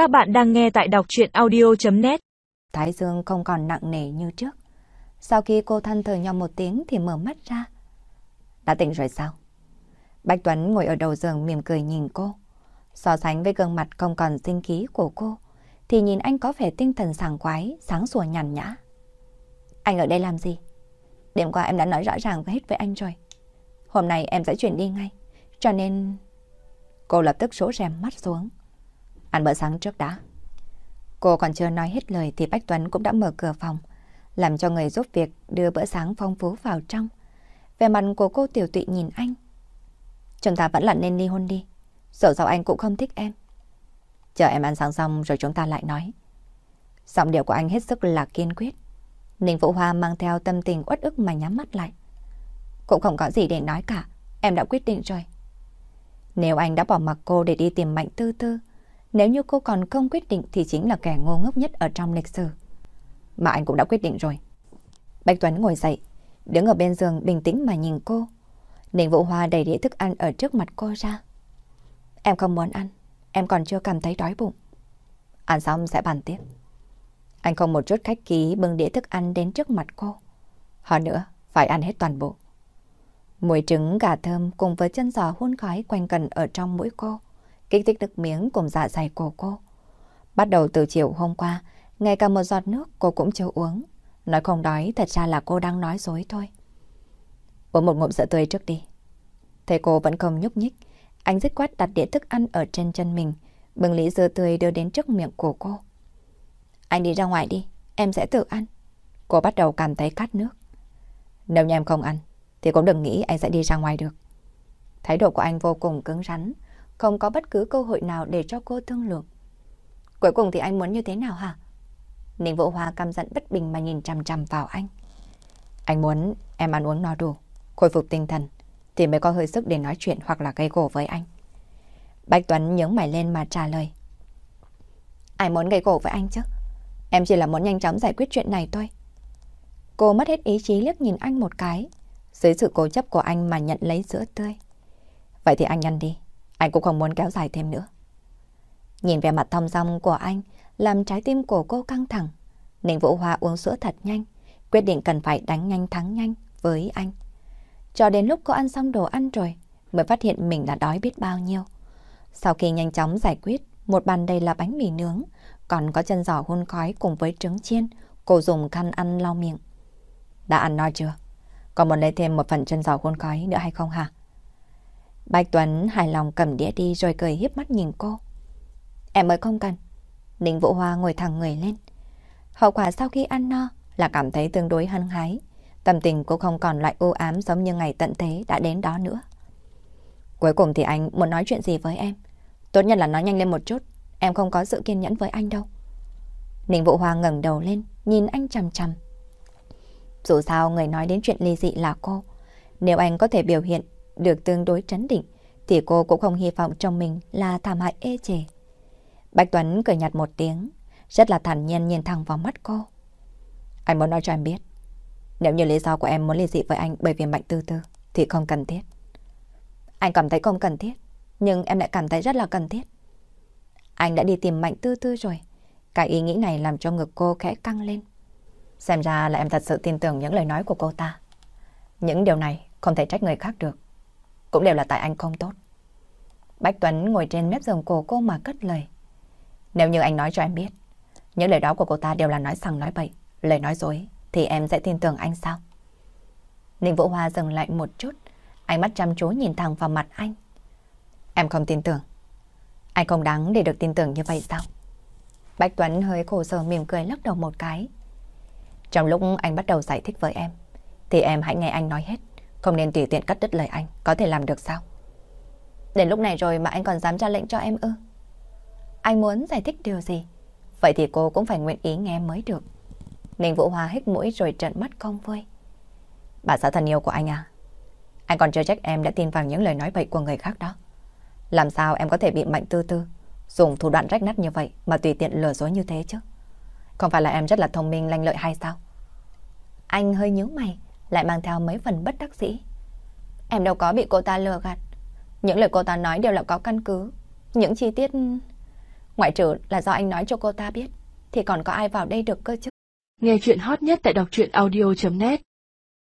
Các bạn đang nghe tại đọc chuyện audio.net Thái dương không còn nặng nề như trước. Sau khi cô thân thở nhau một tiếng thì mở mắt ra. Đã tỉnh rồi sao? Bạch Tuấn ngồi ở đầu giường mỉm cười nhìn cô. So sánh với gương mặt không còn sinh khí của cô, thì nhìn anh có vẻ tinh thần sảng khoái, sáng sủa nhàn nhã. Anh ở đây làm gì? Đêm qua em đã nói rõ ràng hết với anh rồi. Hôm nay em sẽ chuyển đi ngay. Cho nên... Cô lập tức số rèm mắt xuống. Ăn bữa sáng trước đã. Cô còn chưa nói hết lời thì Bách Tuấn cũng đã mở cửa phòng, làm cho người giúp việc đưa bữa sáng phong phú vào trong. Về mặt của cô tiểu tụy nhìn anh. Chúng ta vẫn là nên ly hôn đi. Dẫu sao anh cũng không thích em. Chờ em ăn sáng xong rồi chúng ta lại nói. Giọng điệu của anh hết sức là kiên quyết. Ninh Vũ Hoa mang theo tâm tình uất ức mà nhắm mắt lại. Cũng không có gì để nói cả. Em đã quyết định rồi. Nếu anh đã bỏ mặc cô để đi tìm Mạnh Tư Tư, nếu như cô còn không quyết định thì chính là kẻ ngu ngốc nhất ở trong lịch sử. Mà anh cũng đã quyết định rồi. Bạch Tuấn ngồi dậy, đứng ở bên giường bình tĩnh mà nhìn cô. Ninh Vũ Hoa đầy đĩa thức ăn ở trước mặt cô ra. Em không muốn ăn, em còn chưa cảm thấy đói bụng. Ăn xong sẽ bàn tiếp. Anh không một chút khách ký bưng đĩa thức ăn đến trước mặt cô. Hơn nữa, phải ăn hết toàn bộ. Mùi trứng gà thơm cùng với chân giò hun khói quanh cần ở trong mũi cô, kích thích nước miếng cùng dạ dày của cô. Bắt đầu từ chiều hôm qua, ngay cả một giọt nước cô cũng chưa uống. Nói không đói thật ra là cô đang nói dối thôi. Uống một ngụm sữa tươi trước đi. Thấy cô vẫn không nhúc nhích, anh dứt quát đặt đĩa thức ăn ở trên chân mình, bưng lý dưa tươi đưa đến trước miệng của cô. Anh đi ra ngoài đi, em sẽ tự ăn. Cô bắt đầu cảm thấy cắt nước. Nếu như em không ăn, thì cũng đừng nghĩ anh sẽ đi ra ngoài được. Thái độ của anh vô cùng cứng rắn, không có bất cứ cơ hội nào để cho cô thương lượng. Cuối cùng thì anh muốn như thế nào hả? Ninh Vũ Hoa căm giận bất bình mà nhìn chằm chằm vào anh. Anh muốn em ăn uống no đủ, khôi phục tinh thần, thì mới có hơi sức để nói chuyện hoặc là gây gổ với anh. Bạch Tuấn nhướng mày lên mà trả lời. Ai muốn gây gổ với anh chứ? Em chỉ là muốn nhanh chóng giải quyết chuyện này thôi. Cô mất hết ý chí liếc nhìn anh một cái, dưới sự cố chấp của anh mà nhận lấy sữa tươi. Vậy thì anh ăn đi, anh cũng không muốn kéo dài thêm nữa. Nhìn vẻ mặt thong dong của anh, làm trái tim của cô căng thẳng. Ninh Vũ Hoa uống sữa thật nhanh, quyết định cần phải đánh nhanh thắng nhanh với anh. Cho đến lúc cô ăn xong đồ ăn rồi, mới phát hiện mình đã đói biết bao nhiêu. Sau khi nhanh chóng giải quyết, một bàn đầy là bánh mì nướng, còn có chân giò hun khói cùng với trứng chiên, cô dùng khăn ăn lau miệng. Đã ăn no chưa? Còn muốn lấy thêm một phần chân giò hun khói nữa hay không hả? Bạch Tuấn hài lòng cầm đĩa đi rồi cười hiếp mắt nhìn cô. Em mới không cần. Ninh Vũ Hoa ngồi thẳng người lên. Hậu quả sau khi ăn no là cảm thấy tương đối hân hái. Tâm tình cũng không còn lại u ám giống như ngày tận thế đã đến đó nữa. Cuối cùng thì anh muốn nói chuyện gì với em? Tốt nhất là nói nhanh lên một chút. Em không có sự kiên nhẫn với anh đâu. Ninh Vũ Hoa ngẩng đầu lên, nhìn anh chằm chằm. Dù sao người nói đến chuyện ly dị là cô. Nếu anh có thể biểu hiện được tương đối trấn định, thì cô cũng không hy vọng trong mình là thảm hại ê chề. Bạch Tuấn cười nhạt một tiếng, rất là thản nhiên nhìn thẳng vào mắt cô. Anh muốn nói cho em biết, nếu như lý do của em muốn ly dị với anh bởi vì Mạnh Tư Tư, thì không cần thiết. Anh cảm thấy không cần thiết, nhưng em lại cảm thấy rất là cần thiết. Anh đã đi tìm Mạnh Tư Tư rồi. Cái ý nghĩ này làm cho ngực cô khẽ căng lên. Xem ra là em thật sự tin tưởng những lời nói của cô ta. Những điều này không thể trách người khác được. Cũng đều là tại anh không tốt. Bách Tuấn ngồi trên mép giường của cô mà cất lời. Nếu như anh nói cho em biết, những lời đó của cô ta đều là nói sằng nói bậy, lời nói dối, thì em sẽ tin tưởng anh sao? Ninh Vũ Hoa dừng lại một chút, ánh mắt chăm chú nhìn thẳng vào mặt anh. Em không tin tưởng. Anh không đáng để được tin tưởng như vậy sao? Bách Tuấn hơi khổ sở mỉm cười lắc đầu một cái. Trong lúc anh bắt đầu giải thích với em, thì em hãy nghe anh nói hết, không nên tùy tiện cắt đứt lời anh, có thể làm được sao? Đến lúc này rồi mà anh còn dám ra lệnh cho em ư? Anh muốn giải thích điều gì? Vậy thì cô cũng phải nguyện ý nghe mới được. Ninh Vũ Hoa hít mũi rồi trợn mắt không vui. Bà xã thân yêu của anh à? Anh còn chưa trách em đã tin vào những lời nói bậy của người khác đó. Làm sao em có thể bị mạnh tư tư, dùng thủ đoạn rách nát như vậy mà tùy tiện lừa dối như thế chứ? Không phải là em rất là thông minh lanh lợi hay sao? Anh hơi nhíu mày, lại mang theo mấy phần bất đắc dĩ. Em đâu có bị cô ta lừa gạt. Những lời cô ta nói đều là có căn cứ. Những chi tiết... Ngoại trừ là do anh nói cho cô ta biết, thì còn có ai vào đây được cơ chứ? Nghe chuyện hot nhất tại đọc truyện audio.net